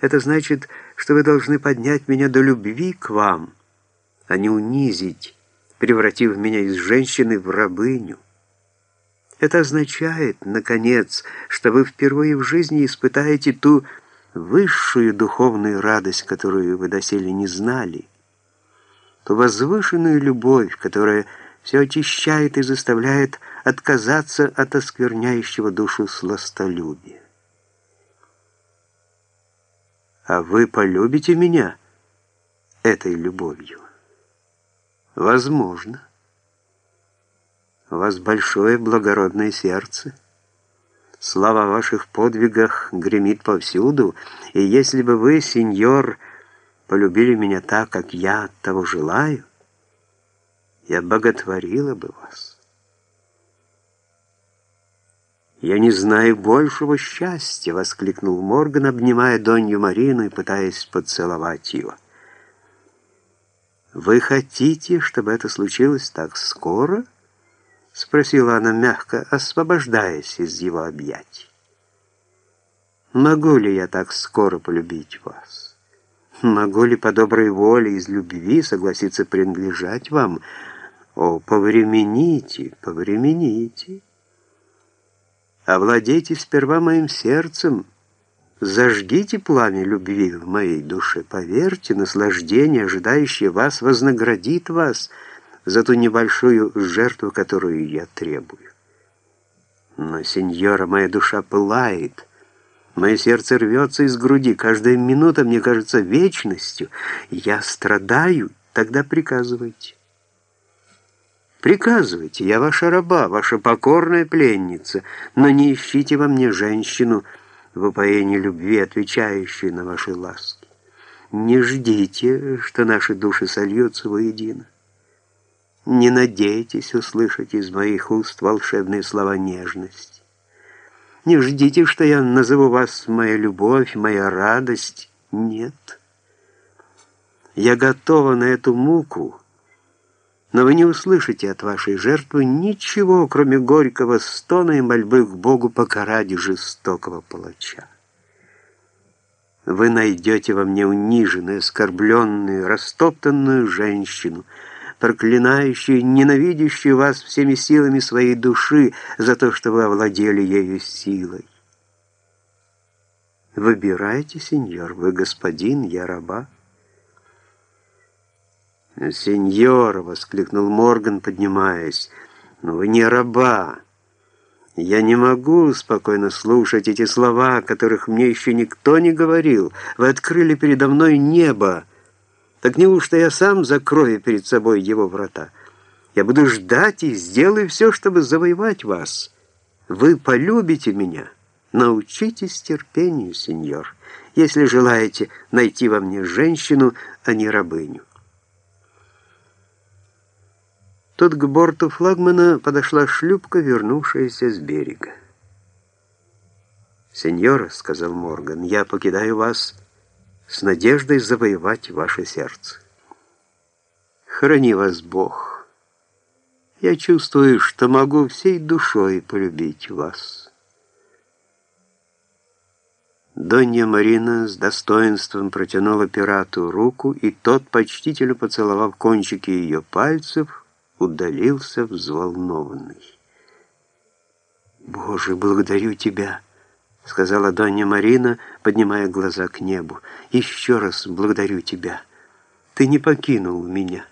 Это значит, что вы должны поднять меня до любви к вам, а не унизить, превратив меня из женщины в рабыню. Это означает, наконец, что вы впервые в жизни испытаете ту высшую духовную радость, которую вы доселе не знали, ту возвышенную любовь, которая все очищает и заставляет отказаться от оскверняющего душу сластолюбия. А вы полюбите меня этой любовью? Возможно. У вас большое благородное сердце. Слава о ваших подвигах гремит повсюду, и если бы вы, сеньор, полюбили меня так, как я того желаю, я боготворила бы вас. «Я не знаю большего счастья!» — воскликнул Морган, обнимая Донью Марину и пытаясь поцеловать его. «Вы хотите, чтобы это случилось так скоро?» — спросила она мягко, освобождаясь из его объятий. «Могу ли я так скоро полюбить вас? Могу ли по доброй воле из любви согласиться принадлежать вам? О, повремените, повремените!» Овладейте сперва моим сердцем, зажгите пламя любви в моей душе. Поверьте, наслаждение, ожидающее вас, вознаградит вас за ту небольшую жертву, которую я требую. Но, сеньора, моя душа пылает, мое сердце рвется из груди, каждая минута мне кажется вечностью. Я страдаю, тогда приказывайте. Приказывайте, я ваша раба, ваша покорная пленница, но не ищите во мне женщину в упоении любви, отвечающую на ваши ласки. Не ждите, что наши души сольются воедино. Не надейтесь услышать из моих уст волшебные слова нежности. Не ждите, что я назову вас моя любовь, моя радость. Нет. Я готова на эту муку, но вы не услышите от вашей жертвы ничего, кроме горького стона и мольбы к Богу покарать жестокого палача. Вы найдете во мне униженную, оскорбленную, растоптанную женщину, проклинающую, ненавидящую вас всеми силами своей души за то, что вы овладели ею силой. Выбирайте, сеньор, вы господин, я раба. «Сеньор!» — воскликнул Морган, поднимаясь. «Но вы не раба!» «Я не могу спокойно слушать эти слова, которых мне еще никто не говорил. Вы открыли передо мной небо. Так неужто я сам закрою перед собой его врата? Я буду ждать и сделаю все, чтобы завоевать вас. Вы полюбите меня. Научитесь терпению, сеньор, если желаете найти во мне женщину, а не рабыню». Тут к борту флагмана подошла шлюпка, вернувшаяся с берега. «Сеньор», — сказал Морган, — «я покидаю вас с надеждой завоевать ваше сердце. Храни вас Бог. Я чувствую, что могу всей душой полюбить вас». Донья Марина с достоинством протянула пирату руку, и тот, почтительно поцеловав кончики ее пальцев, удалился взволнованный. «Боже, благодарю тебя!» — сказала Донья Марина, поднимая глаза к небу. «Еще раз благодарю тебя. Ты не покинул меня».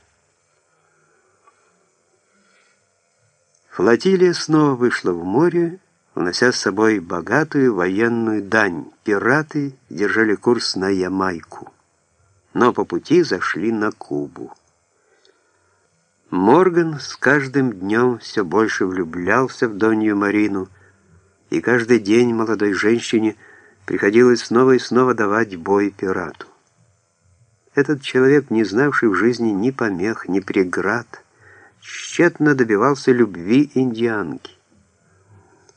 Флотилия снова вышла в море, унося с собой богатую военную дань. Пираты держали курс на Ямайку, но по пути зашли на Кубу. Морган с каждым днем все больше влюблялся в Донью Марину, и каждый день молодой женщине приходилось снова и снова давать бой пирату. Этот человек, не знавший в жизни ни помех, ни преград, тщетно добивался любви индианки.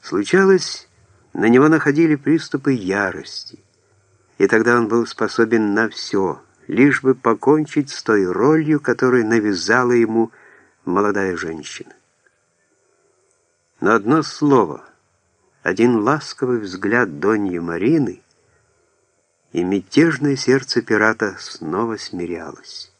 Случалось, на него находили приступы ярости, и тогда он был способен на все, лишь бы покончить с той ролью, которую навязала ему молодая женщина. Но одно слово, один ласковый взгляд Доньи Марины, и мятежное сердце пирата снова смирялось.